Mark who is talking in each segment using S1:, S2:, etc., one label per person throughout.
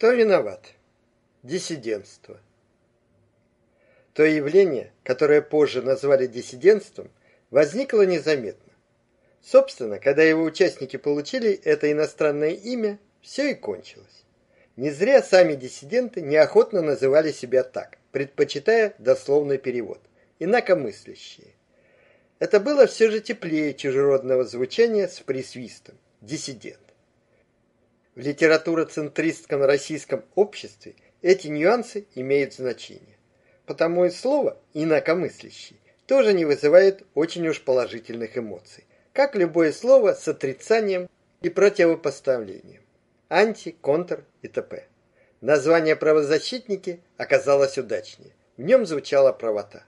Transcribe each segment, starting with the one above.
S1: Кто виноват? Диссидентство. То явление, которое позже назвали диссидентством, возникло незаметно. Собственно, когда его участники получили это иностранное имя, все и кончилось. Не зря сами диссиденты неохотно называли себя так, предпочитая дословный перевод инакомыслящие. Это было все же теплее чужеродного звучания с присвистом диссидент. В литературоцентристском российском обществе эти нюансы имеют значение. Потому и слово инакомыслящий тоже не вызывает очень уж положительных эмоций, как любое слово с отрицанием и противопоставлением. Анти, контр и т.п. Название правозащитники оказалось удачнее. В нем звучала правота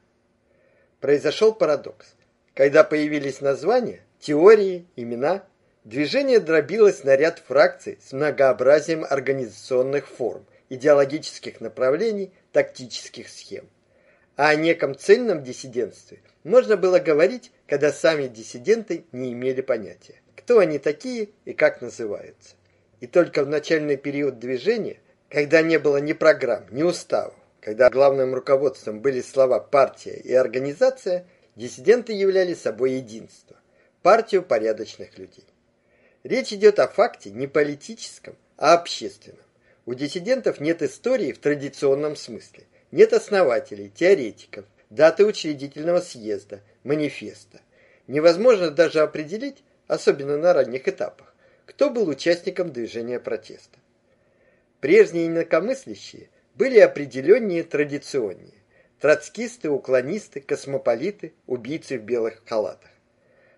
S1: произошел парадокс. Когда появились названия, теории, имена, движение дробилось на ряд фракций с многообразием организационных форм, идеологических направлений, тактических схем. А о неком цельном диссидентстве можно было говорить, когда сами диссиденты не имели понятия, кто они такие и как называются. И только в начальный период движения, когда не было ни программ, ни уставов, когда главным руководством были слова «партия» и «организация», диссиденты являли собой единство, партию порядочных людей. Речь идет о факте не политическом, а общественном. У диссидентов нет истории в традиционном смысле, нет основателей, теоретиков, даты учредительного съезда, манифеста. Невозможно даже определить, особенно на ранних этапах, кто был участником движения протеста. Прежние инакомыслящие были определеннее традиционнее. Троцкисты, уклонисты, космополиты, убийцы в белых халатах.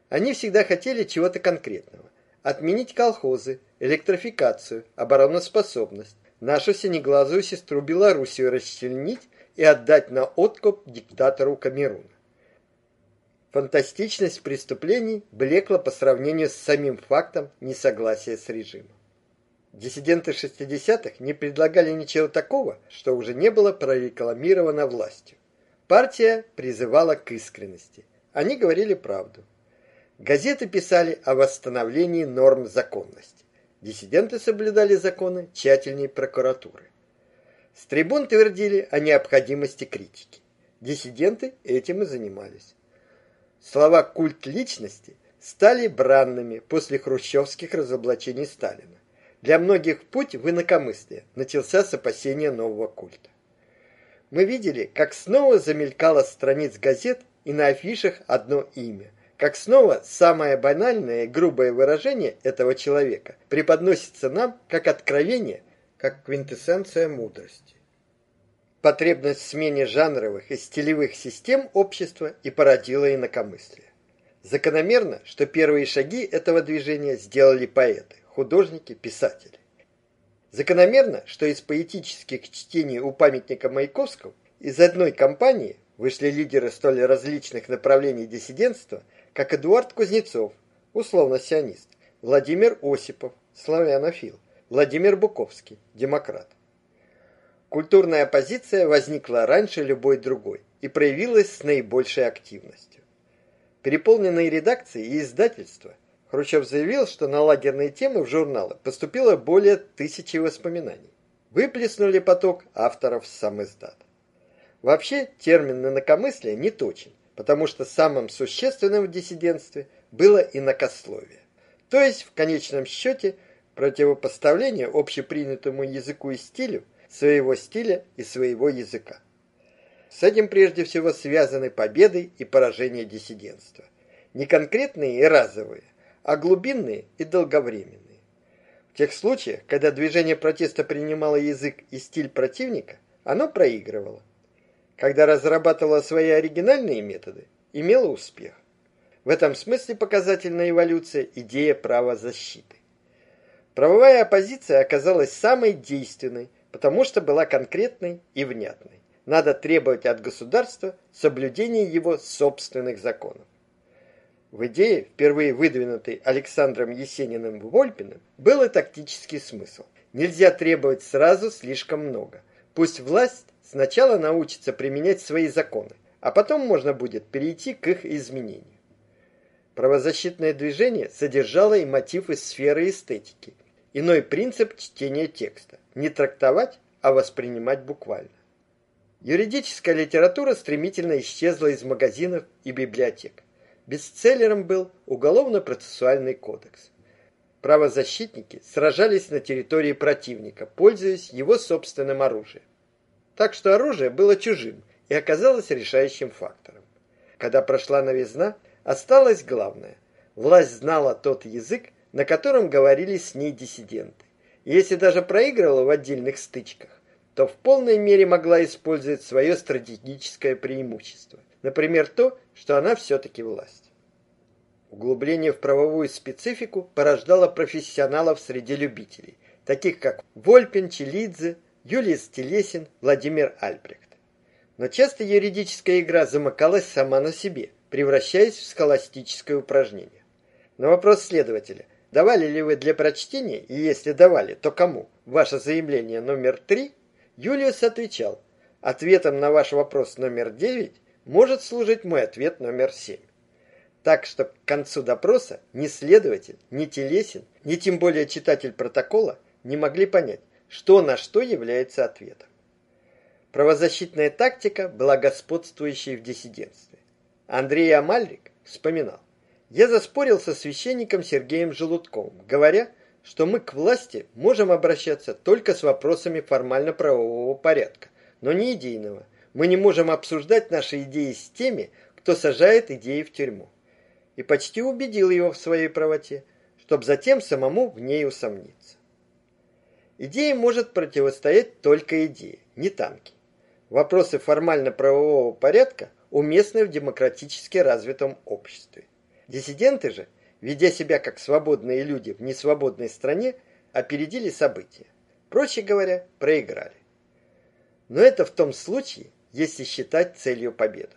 S1: Они всегда хотели чего-то конкретного. Отменить колхозы, электрификацию, обороноспособность, нашу синеглазую сестру Белоруссию расчленить и отдать на откуп диктатору Камеруна. Фантастичность преступлений блекла по сравнению с самим фактом несогласия с режимом. Диссиденты 60-х не предлагали ничего такого, что уже не было прорекламировано властью. Партия призывала к искренности. Они говорили правду. Газеты писали о восстановлении норм законности. Диссиденты соблюдали законы тщательнее прокуратуры. С трибун твердили о необходимости критики. Диссиденты этим и занимались. Слова «культ личности» стали бранными после хрущевских разоблачений Сталина. Для многих путь в инакомыслие начался с опасения нового культа. Мы видели, как снова замелькало страниц газет и на афишах одно имя, как снова самое банальное и грубое выражение этого человека преподносится нам как откровение, как квинтэссенция мудрости. Потребность в смене жанровых и стилевых систем общества и породила инакомыслие. Закономерно, что первые шаги этого движения сделали поэты художники, писатели. Закономерно, что из поэтических чтений у памятника Маяковского из одной компании вышли лидеры столь различных направлений диссидентства, как Эдуард Кузнецов, условно-сионист, Владимир Осипов, славянофил, Владимир Буковский, демократ. Культурная оппозиция возникла раньше любой другой и проявилась с наибольшей активностью. Переполненные редакции и издательства Хрущев заявил, что на лагерные темы в журналы поступило более тысячи воспоминаний. Выплеснули поток авторов сам издат. Вообще, термин «инакомыслие» не точен, потому что самым существенным в диссидентстве было инакословие. То есть, в конечном счете, противопоставление общепринятому языку и стилю своего стиля и своего языка. С этим прежде всего связаны победы и поражения диссидентства. Не конкретные и разовые, а глубинные и долговременные. В тех случаях, когда движение протеста принимало язык и стиль противника, оно проигрывало. Когда разрабатывало свои оригинальные методы, имело успех. В этом смысле показательна эволюция идея правозащиты. Правовая оппозиция оказалась самой действенной, потому что была конкретной и внятной. Надо требовать от государства соблюдения его собственных законов. В идее, впервые выдвинутой Александром Есениным Вольпиным, был и тактический смысл. Нельзя требовать сразу слишком много. Пусть власть сначала научится применять свои законы, а потом можно будет перейти к их изменению. Правозащитное движение содержало и мотив из сферы эстетики. иной принцип чтения текста. Не трактовать, а воспринимать буквально. Юридическая литература стремительно исчезла из магазинов и библиотек. Бестселлером был Уголовно-процессуальный кодекс. Правозащитники сражались на территории противника, пользуясь его собственным оружием. Так что оружие было чужим и оказалось решающим фактором. Когда прошла новизна, осталось главное. Власть знала тот язык, на котором говорили с ней диссиденты. И если даже проигрывала в отдельных стычках, то в полной мере могла использовать свое стратегическое преимущество. Например, то, что она все-таки власть. Углубление в правовую специфику порождало профессионалов среди любителей, таких как Вольпин, Челидзе, Юлий Стелесин, Владимир Альбрехт. Но часто юридическая игра замыкалась сама на себе, превращаясь в схоластическое упражнение. На вопрос следователя, давали ли вы для прочтения, и если давали, то кому, ваше заявление номер три, Юлиус отвечал, ответом на ваш вопрос номер девять может служить мой ответ номер семь. Так что к концу допроса ни следователь, ни Телесин, ни тем более читатель протокола не могли понять, что на что является ответом. Правозащитная тактика была господствующей в диссидентстве. Андрей Амальрик вспоминал: "Я заспорил со священником Сергеем Желудковым, говоря, что мы к власти можем обращаться только с вопросами формально-правового порядка, но не идейного. Мы не можем обсуждать наши идеи с теми, кто сажает идеи в тюрьму и почти убедил его в своей правоте, чтобы затем самому в ней усомниться. Идея может противостоять только идее, не танки. Вопросы формально-правового порядка уместны в демократически развитом обществе. Диссиденты же, ведя себя как свободные люди в несвободной стране, опередили события. Проще говоря, проиграли. Но это в том случае, если считать целью победу.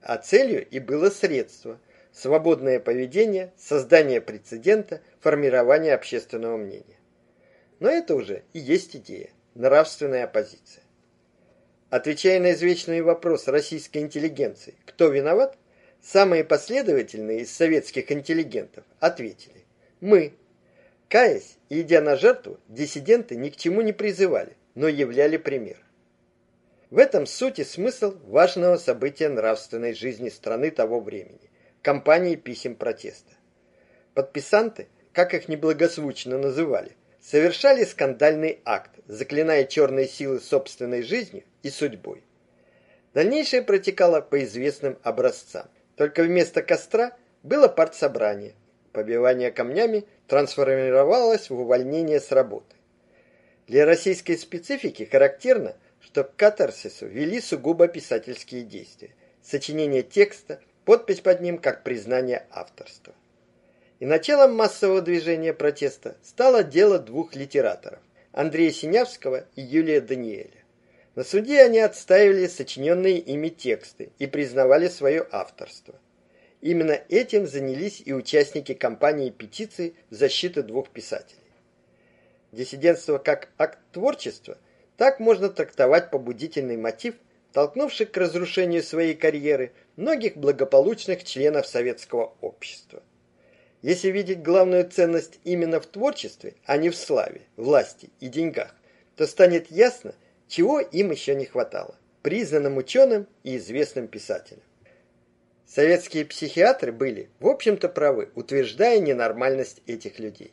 S1: А целью и было средство – свободное поведение, создание прецедента, формирование общественного мнения. Но это уже и есть идея, нравственная оппозиция. Отвечая на извечный вопрос российской интеллигенции, кто виноват, самые последовательные из советских интеллигентов ответили: мы. Каясь и идя на жертву, диссиденты ни к чему не призывали, но являли пример. В этом суть и смысл важного события нравственной жизни страны того времени кампании писем протеста. Подписанты, как их неблагозвучно называли, совершали скандальный акт, заклиная черные силы собственной жизнью и судьбой. Дальнейшее протекало по известным образцам. Только вместо костра было партсобрание. Побивание камнями трансформировалось в увольнение с работы. Для российской специфики характерно, что к катарсису вели сугубо писательские действия. Сочинение текста, подпись под ним как признание авторства. И началом массового движения протеста стало дело двух литераторов Андрея Синявского и Юлия Даниэля. На суде они отстаивали сочиненные ими тексты и признавали свое авторство. Именно этим занялись и участники кампании петиции в защиту двух писателей. Диссидентство как акт творчества, так можно трактовать побудительный мотив – толкнувший к разрушению своей карьеры многих благополучных членов советского общества. Если видеть главную ценность именно в творчестве, а не в славе, власти и деньгах, то станет ясно, чего им еще не хватало признанным ученым и известным писателям. Советские психиатры были, в общем-то, правы, утверждая ненормальность этих людей.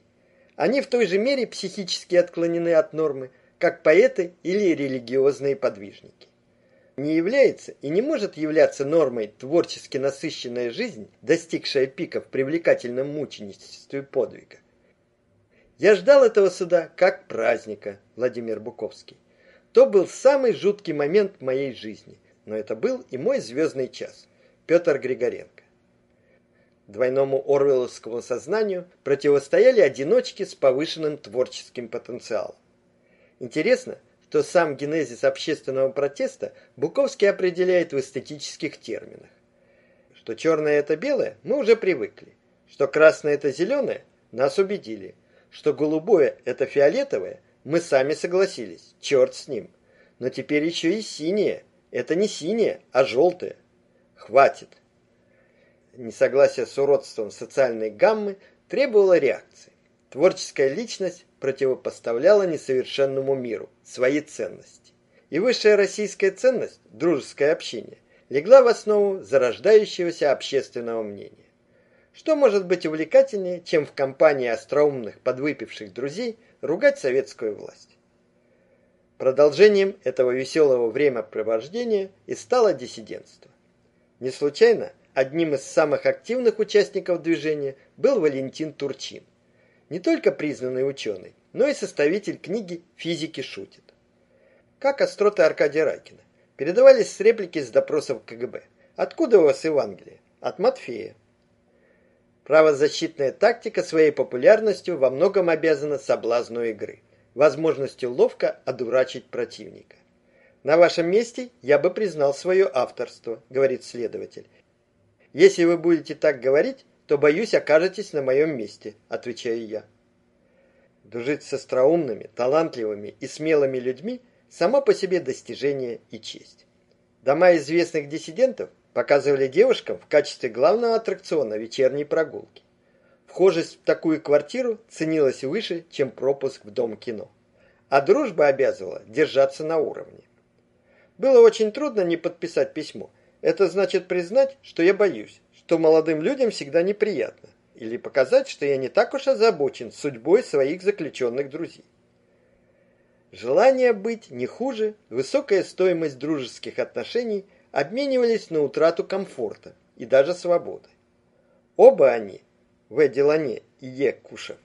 S1: Они в той же мере психически отклонены от нормы, как поэты или религиозные подвижники не является и не может являться нормой творчески насыщенная жизнь, достигшая пика в привлекательном мученичестве подвига. Я ждал этого суда как праздника, Владимир Буковский. То был самый жуткий момент моей жизни, но это был и мой звездный час. Петр Григоренко. Двойному орвелловскому сознанию противостояли одиночки с повышенным творческим потенциалом. Интересно, то сам генезис общественного протеста Буковский определяет в эстетических терминах. Что черное это белое, мы уже привыкли. Что красное это зеленое, нас убедили. Что голубое это фиолетовое, мы сами согласились. Черт с ним. Но теперь еще и синее. Это не синее, а желтое. Хватит. Несогласие с уродством социальной гаммы требовало реакции. Творческая личность противопоставляла несовершенному миру свои ценности. И высшая российская ценность дружеское общение легла в основу зарождающегося общественного мнения. Что может быть увлекательнее, чем в компании остроумных подвыпивших друзей ругать советскую власть? Продолжением этого веселого времяпровождения и стало диссидентство. Не случайно одним из самых активных участников движения был Валентин Турчин. Не только признанный ученый, но и составитель книги «Физики шутят». Как остроты Аркадия Ракина. Передавались с реплики с допросов КГБ. Откуда у вас Евангелие? От Матфея. Правозащитная тактика своей популярностью во многом обязана соблазну игры, возможностью ловко одурачить противника. На вашем месте я бы признал свое авторство, говорит следователь. Если вы будете так говорить, то боюсь, окажетесь на моем месте, отвечаю я. Дружить с остроумными, талантливыми и смелыми людьми само по себе достижение и честь. Дома известных диссидентов показывали девушкам в качестве главного аттракциона вечерней прогулки. Вхожесть в такую квартиру ценилась выше, чем пропуск в дом кино. А дружба обязывала держаться на уровне. Было очень трудно не подписать письмо. Это значит признать, что я боюсь, что молодым людям всегда неприятно, или показать, что я не так уж озабочен судьбой своих заключенных друзей. Желание быть не хуже, высокая стоимость дружеских отношений – обменивались на утрату комфорта и даже свободы. Оба они, В. Делане и Е. Кушев,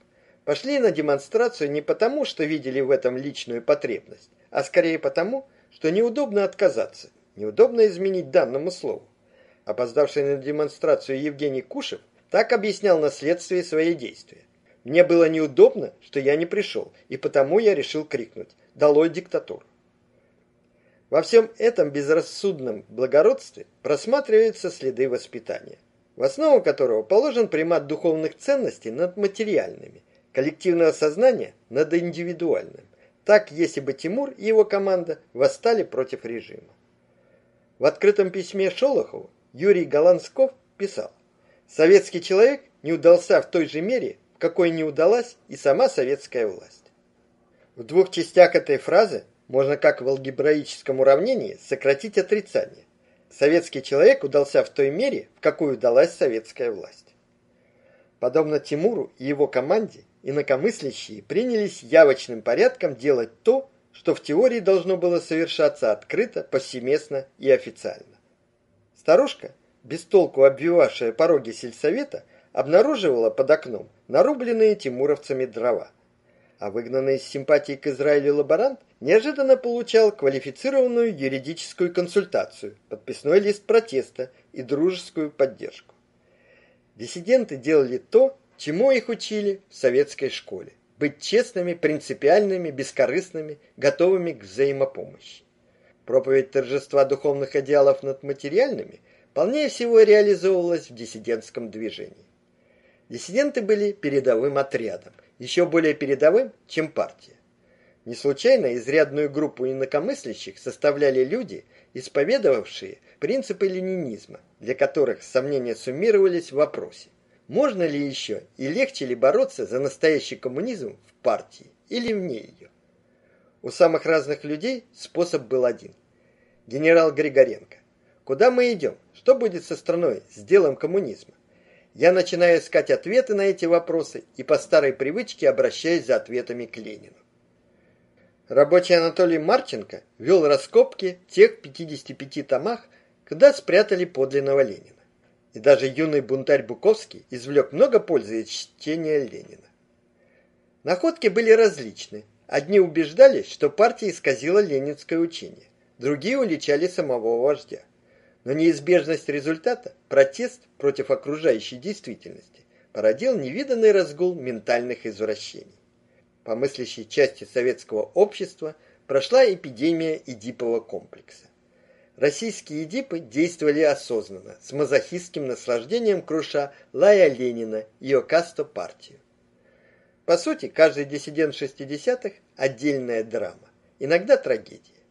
S1: пошли на демонстрацию не потому, что видели в этом личную потребность, а скорее потому, что неудобно отказаться, неудобно изменить данному слову. Опоздавший на демонстрацию Евгений Кушев так объяснял на следствии свои действия. Мне было неудобно, что я не пришел, и потому я решил крикнуть «Долой диктатуру!». Во всем этом безрассудном благородстве просматриваются следы воспитания, в основу которого положен примат духовных ценностей над материальными, коллективного сознания над индивидуальным. Так, если бы Тимур и его команда восстали против режима. В открытом письме Шолохову Юрий Голландсков писал, «Советский человек не удался в той же мере, в какой не удалась и сама советская власть». В двух частях этой фразы можно как в алгебраическом уравнении сократить отрицание. Советский человек удался в той мере, в какой удалась советская власть. Подобно Тимуру и его команде, инакомыслящие принялись явочным порядком делать то, что в теории должно было совершаться открыто, повсеместно и официально. Старушка, без толку обвивавшая пороги сельсовета, обнаруживала под окном нарубленные тимуровцами дрова а выгнанный из симпатии к Израилю лаборант неожиданно получал квалифицированную юридическую консультацию, подписной лист протеста и дружескую поддержку. Диссиденты делали то, чему их учили в советской школе – быть честными, принципиальными, бескорыстными, готовыми к взаимопомощи. Проповедь торжества духовных идеалов над материальными полнее всего реализовывалась в диссидентском движении. Диссиденты были передовым отрядом, еще более передовым, чем партия. Не случайно изрядную группу инакомыслящих составляли люди, исповедовавшие принципы ленинизма, для которых сомнения суммировались в вопросе, можно ли еще и легче ли бороться за настоящий коммунизм в партии или вне ее. У самых разных людей способ был один. Генерал Григоренко. Куда мы идем? Что будет со страной, с делом коммунизма? Я начинаю искать ответы на эти вопросы и по старой привычке обращаюсь за ответами к Ленину. Рабочий Анатолий Марченко вел раскопки тех 55 томах, куда спрятали подлинного Ленина. И даже юный бунтарь Буковский извлек много пользы из чтения Ленина. Находки были различны. Одни убеждались, что партия исказила ленинское учение, другие уличали самого вождя. Но неизбежность результата, протест против окружающей действительности, породил невиданный разгул ментальных извращений. По мыслящей части советского общества прошла эпидемия эдипового комплекса. Российские эдипы действовали осознанно, с мазохистским наслаждением круша Лая Ленина и ее касто-партию. По сути, каждый диссидент 60-х – отдельная драма, иногда трагедия.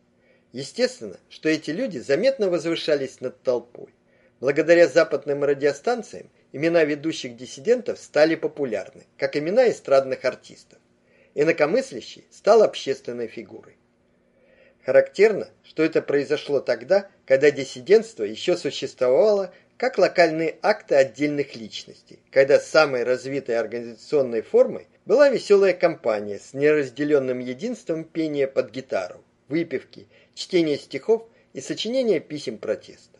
S1: Естественно, что эти люди заметно возвышались над толпой. Благодаря западным радиостанциям имена ведущих диссидентов стали популярны, как имена эстрадных артистов. инакомыслящий стал общественной фигурой. Характерно, что это произошло тогда, когда диссидентство еще существовало как локальные акты отдельных личностей, когда самой развитой организационной формой была веселая компания с неразделенным единством пения под гитару, выпивки, чтения стихов и сочинения писем протеста.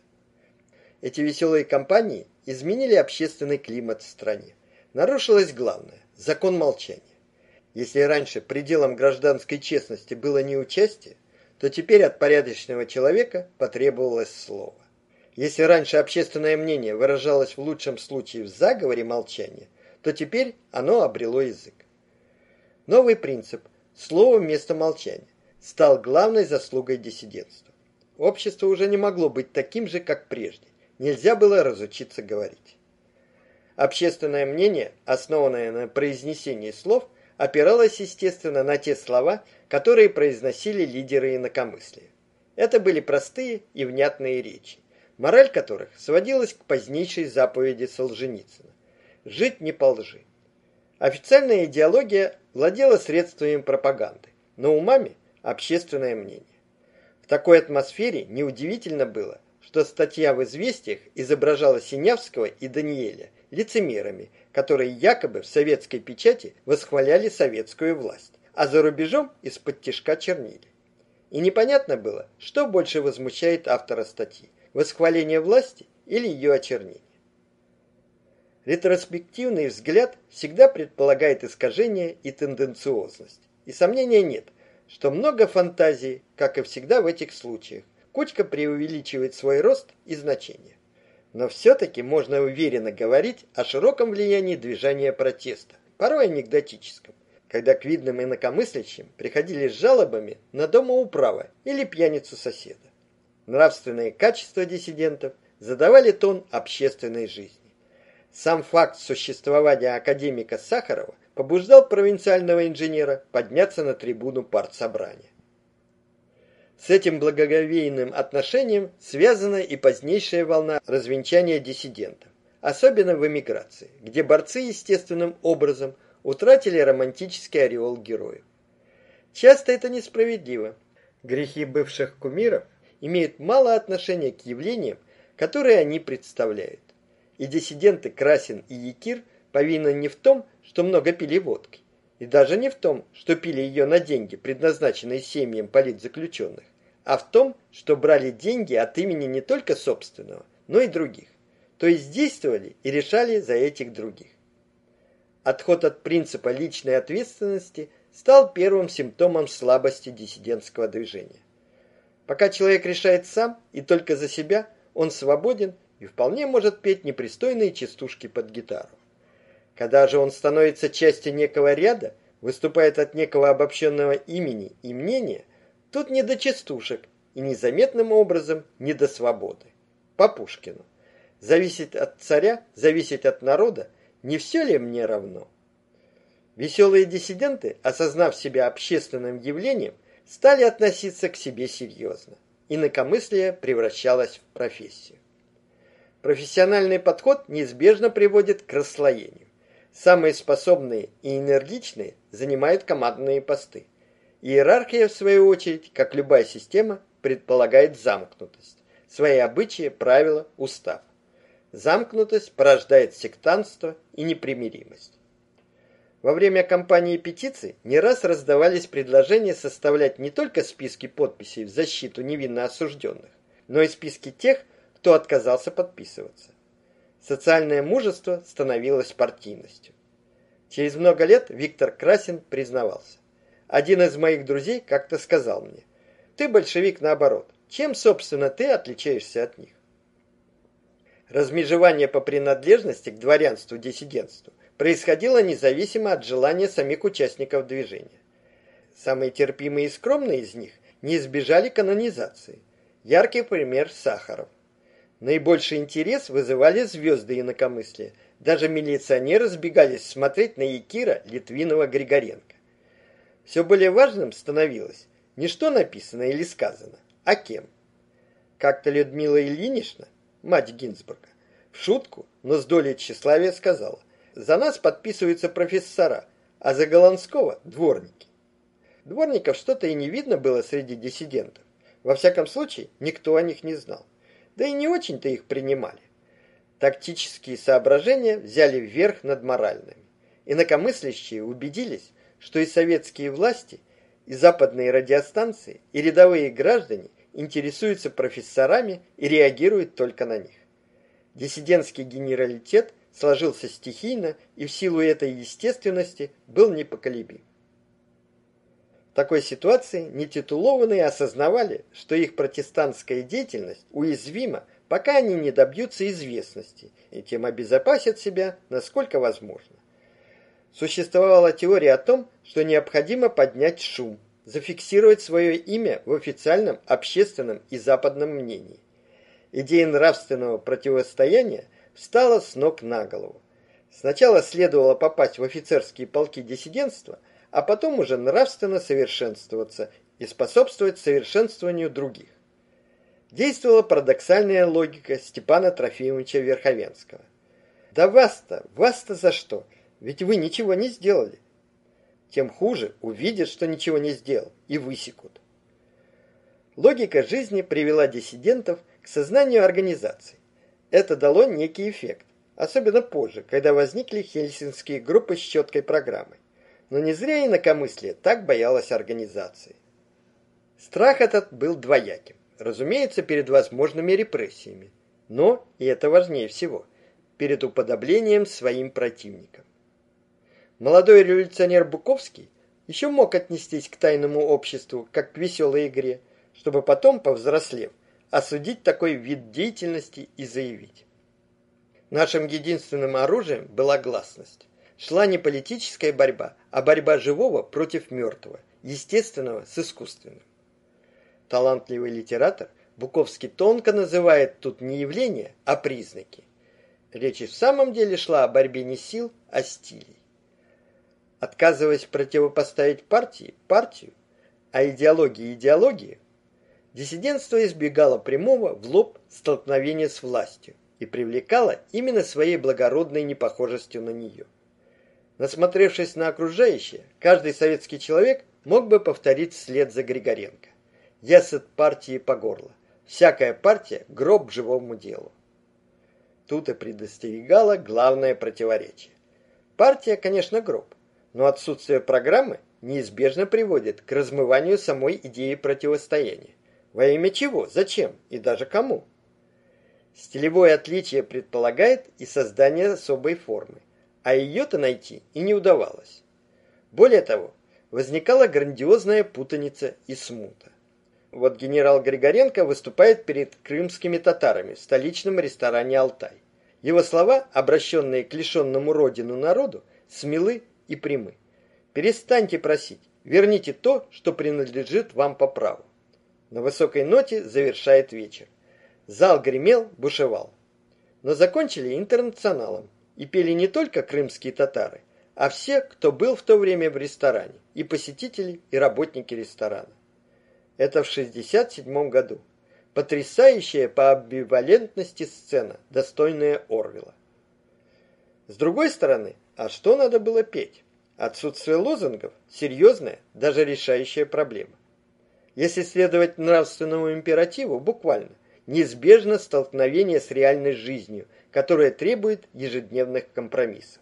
S1: Эти веселые компании изменили общественный климат в стране. Нарушилось главное закон молчания. Если раньше пределом гражданской честности было не участие, то теперь от порядочного человека потребовалось слово. Если раньше общественное мнение выражалось в лучшем случае в заговоре молчания, то теперь оно обрело язык. Новый принцип слово вместо молчания стал главной заслугой диссидентства. Общество уже не могло быть таким же, как прежде. Нельзя было разучиться говорить. Общественное мнение, основанное на произнесении слов, опиралось, естественно, на те слова, которые произносили лидеры инакомыслия. Это были простые и внятные речи, мораль которых сводилась к позднейшей заповеди Солженицына – «жить не по лжи». Официальная идеология владела средствами пропаганды, но умами – общественное мнение. В такой атмосфере неудивительно было, что статья в «Известиях» изображала Синявского и Даниэля лицемерами, которые якобы в советской печати восхваляли советскую власть, а за рубежом из-под тишка чернили. И непонятно было, что больше возмущает автора статьи – восхваление власти или ее очернение. Ретроспективный взгляд всегда предполагает искажение и тенденциозность. И сомнения нет, что много фантазии, как и всегда в этих случаях, Кучка преувеличивает свой рост и значение. Но все-таки можно уверенно говорить о широком влиянии движения протеста, порой анекдотическом, когда к видным инакомыслящим приходили с жалобами на домоуправа или пьяницу соседа. Нравственные качества диссидентов задавали тон общественной жизни. Сам факт существования академика Сахарова побуждал провинциального инженера подняться на трибуну партсобрания. С этим благоговейным отношением связана и позднейшая волна развенчания диссидентов, особенно в эмиграции, где борцы естественным образом утратили романтический ореол героев. Часто это несправедливо. Грехи бывших кумиров имеют мало отношения к явлениям, которые они представляют. И диссиденты Красин и Якир повинны не в том, что много пили водки, и даже не в том, что пили ее на деньги, предназначенные семьям политзаключенных, а в том, что брали деньги от имени не только собственного, но и других. То есть действовали и решали за этих других. Отход от принципа личной ответственности стал первым симптомом слабости диссидентского движения. Пока человек решает сам и только за себя, он свободен и вполне может петь непристойные частушки под гитару. Когда же он становится частью некого ряда, выступает от некого обобщенного имени и мнения, Тут не до частушек и незаметным образом не до свободы. По Пушкину. Зависеть от царя, зависеть от народа, не все ли мне равно? Веселые диссиденты, осознав себя общественным явлением, стали относиться к себе серьезно. Инакомыслие превращалось в профессию. Профессиональный подход неизбежно приводит к расслоению. Самые способные и энергичные занимают командные посты. Иерархия, в свою очередь, как любая система, предполагает замкнутость. Свои обычаи, правила, устав. Замкнутость порождает сектантство и непримиримость. Во время кампании петиций не раз раздавались предложения составлять не только списки подписей в защиту невинно осужденных, но и списки тех, кто отказался подписываться. Социальное мужество становилось партийностью. Через много лет Виктор Красин признавался. Один из моих друзей как-то сказал мне, ты большевик наоборот. Чем, собственно, ты отличаешься от них? Размежевание по принадлежности к дворянству-диссидентству происходило независимо от желания самих участников движения. Самые терпимые и скромные из них не избежали канонизации. Яркий пример Сахаров. Наибольший интерес вызывали звезды инакомыслия. Даже милиционеры сбегались смотреть на Якира Литвинова-Григоренко. Все более важным становилось не что написано или сказано, а кем. Как-то Людмила Ильинична, мать Гинзбурга, в шутку, но с долей тщеславия сказала, «За нас подписываются профессора, а за Голландского – дворники. Дворников что-то и не видно было среди диссидентов. Во всяком случае, никто о них не знал. Да и не очень-то их принимали. Тактические соображения взяли вверх над моральными. Инакомыслящие убедились, что и советские власти, и западные радиостанции, и рядовые граждане интересуются профессорами и реагируют только на них. Диссидентский генералитет сложился стихийно и в силу этой естественности был непоколебим. Такой ситуации нетитулованные осознавали, что их протестантская деятельность уязвима, пока они не добьются известности, и тем обезопасят себя, насколько возможно. Существовала теория о том, что необходимо поднять шум, зафиксировать свое имя в официальном, общественном и западном мнении. Идея нравственного противостояния встала с ног на голову. Сначала следовало попасть в офицерские полки диссидентства – а потом уже нравственно совершенствоваться и способствовать совершенствованию других. Действовала парадоксальная логика Степана Трофимовича Верховенского. Да вас-то, вас-то за что? Ведь вы ничего не сделали. Тем хуже увидят, что ничего не сделал, и высекут. Логика жизни привела диссидентов к сознанию организации. Это дало некий эффект, особенно позже, когда возникли хельсинские группы с четкой программой. Но не зря инакомыслие так боялось организации. Страх этот был двояким. Разумеется, перед возможными репрессиями. Но, и это важнее всего, перед уподоблением своим противникам. Молодой революционер Буковский еще мог отнестись к тайному обществу как к веселой игре, чтобы потом, повзрослев, осудить такой вид деятельности и заявить. Нашим единственным оружием была гласность шла не политическая борьба, а борьба живого против мертвого, естественного с искусственным. Талантливый литератор Буковский тонко называет тут не явления, а признаки. Речь в самом деле шла о борьбе не сил, а стилей. Отказываясь противопоставить партии партию, а идеологии идеологии, диссидентство избегало прямого в лоб столкновения с властью и привлекало именно своей благородной непохожестью на нее. Насмотревшись на окружающее, каждый советский человек мог бы повторить вслед за Григоренко. Я сыт партии по горло. Всякая партия – гроб живому делу. Тут и предостерегало главное противоречие. Партия, конечно, гроб, но отсутствие программы неизбежно приводит к размыванию самой идеи противостояния. Во имя чего, зачем и даже кому? Стилевое отличие предполагает и создание особой формы а ее-то найти и не удавалось. Более того, возникала грандиозная путаница и смута. Вот генерал Григоренко выступает перед крымскими татарами в столичном ресторане «Алтай». Его слова, обращенные к лишенному родину народу, смелы и прямы. «Перестаньте просить, верните то, что принадлежит вам по праву». На высокой ноте завершает вечер. Зал гремел, бушевал. Но закончили интернационалом и пели не только крымские татары, а все, кто был в то время в ресторане, и посетители, и работники ресторана. Это в 67 году. Потрясающая по амбивалентности сцена, достойная Орвела. С другой стороны, а что надо было петь? Отсутствие лозунгов – серьезная, даже решающая проблема. Если следовать нравственному императиву, буквально, неизбежно столкновение с реальной жизнью – которая требует ежедневных компромиссов.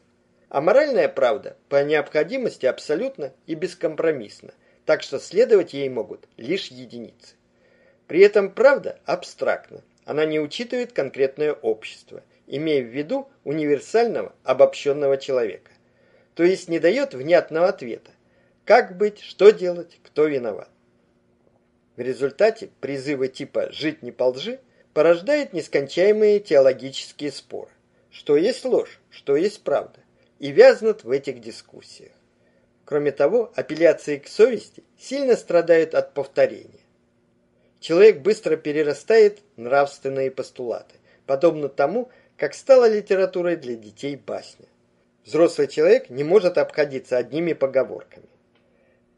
S1: А моральная правда по необходимости абсолютно и бескомпромиссна, так что следовать ей могут лишь единицы. При этом правда абстрактна, она не учитывает конкретное общество, имея в виду универсального обобщенного человека. То есть не дает внятного ответа, как быть, что делать, кто виноват. В результате призывы типа «жить не по лжи» порождает нескончаемые теологические споры. Что есть ложь, что есть правда, и вязнут в этих дискуссиях. Кроме того, апелляции к совести сильно страдают от повторения. Человек быстро перерастает нравственные постулаты, подобно тому, как стала литературой для детей басня. Взрослый человек не может обходиться одними поговорками.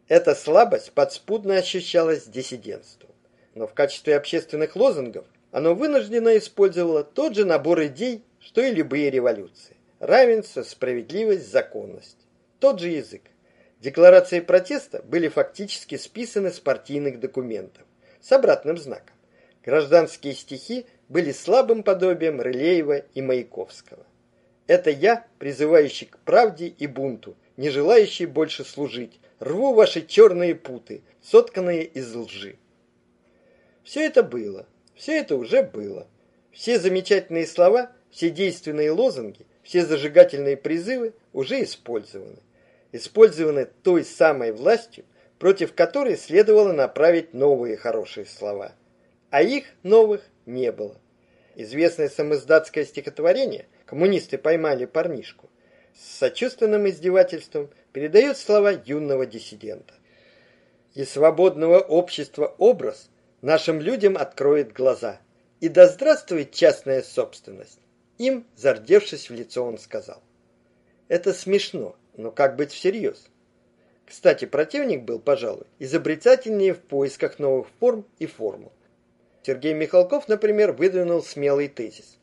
S1: Эта слабость подспудно ощущалась диссидентством, но в качестве общественных лозунгов оно вынужденно использовало тот же набор идей, что и любые революции. Равенство, справедливость, законность. тот же язык. Декларации протеста были фактически списаны с партийных документов с обратным знаком. Гражданские стихи были слабым подобием Рылеева и Маяковского. Это я, призывающий к правде и бунту, не желающий больше служить, рву ваши черные путы, сотканные из лжи. Все это было, все это уже было. Все замечательные слова, все действенные лозунги, все зажигательные призывы уже использованы. Использованы той самой властью, против которой следовало направить новые хорошие слова. А их новых не было. Известное самоиздатское стихотворение «Коммунисты поймали парнишку» с сочувственным издевательством передает слова юного диссидента. И свободного общества образ нашим людям откроет глаза. И да здравствует частная собственность. Им, зардевшись в лицо, он сказал. Это смешно, но как быть всерьез? Кстати, противник был, пожалуй, изобретательнее в поисках новых форм и формул. Сергей Михалков, например, выдвинул смелый тезис.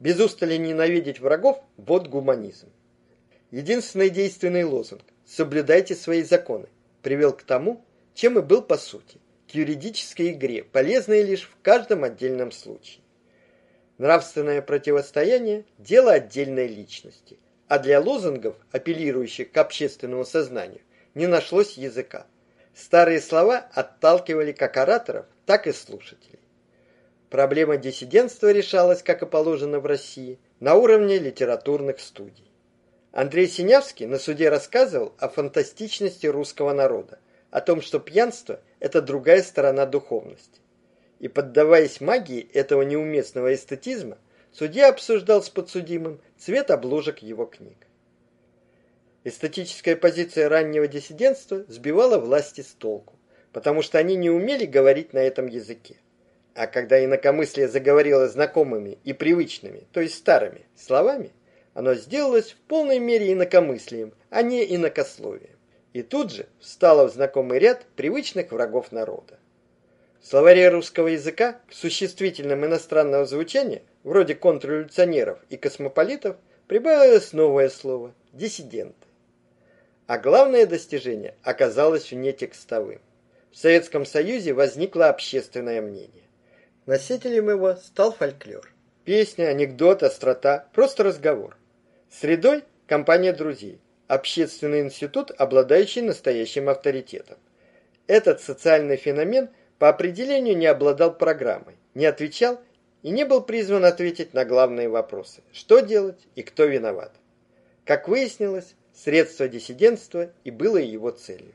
S1: Без устали ненавидеть врагов – вот гуманизм. Единственный действенный лозунг «Соблюдайте свои законы» привел к тому, чем и был по сути, юридической игре, полезной лишь в каждом отдельном случае. Нравственное противостояние – дело отдельной личности, а для лозунгов, апеллирующих к общественному сознанию, не нашлось языка. Старые слова отталкивали как ораторов, так и слушателей. Проблема диссидентства решалась, как и положено в России, на уровне литературных студий. Андрей Синявский на суде рассказывал о фантастичности русского народа, о том, что пьянство – это другая сторона духовности. И поддаваясь магии этого неуместного эстетизма, судья обсуждал с подсудимым цвет обложек его книг. Эстетическая позиция раннего диссидентства сбивала власти с толку, потому что они не умели говорить на этом языке. А когда инакомыслие заговорило знакомыми и привычными, то есть старыми, словами, оно сделалось в полной мере инакомыслием, а не инакословием. И тут же встало в знакомый ряд привычных врагов народа. В словаре русского языка к существительным иностранного звучания, вроде контрреволюционеров и космополитов, прибавилось новое слово – диссиденты. А главное достижение оказалось вне текстовым. В Советском Союзе возникло общественное мнение. Носителем его стал фольклор. Песня, анекдот, острота, просто разговор. Средой – компания друзей. Общественный институт, обладающий настоящим авторитетом. Этот социальный феномен по определению не обладал программой, не отвечал и не был призван ответить на главные вопросы – что делать и кто виноват. Как выяснилось, средство диссидентства и было его целью.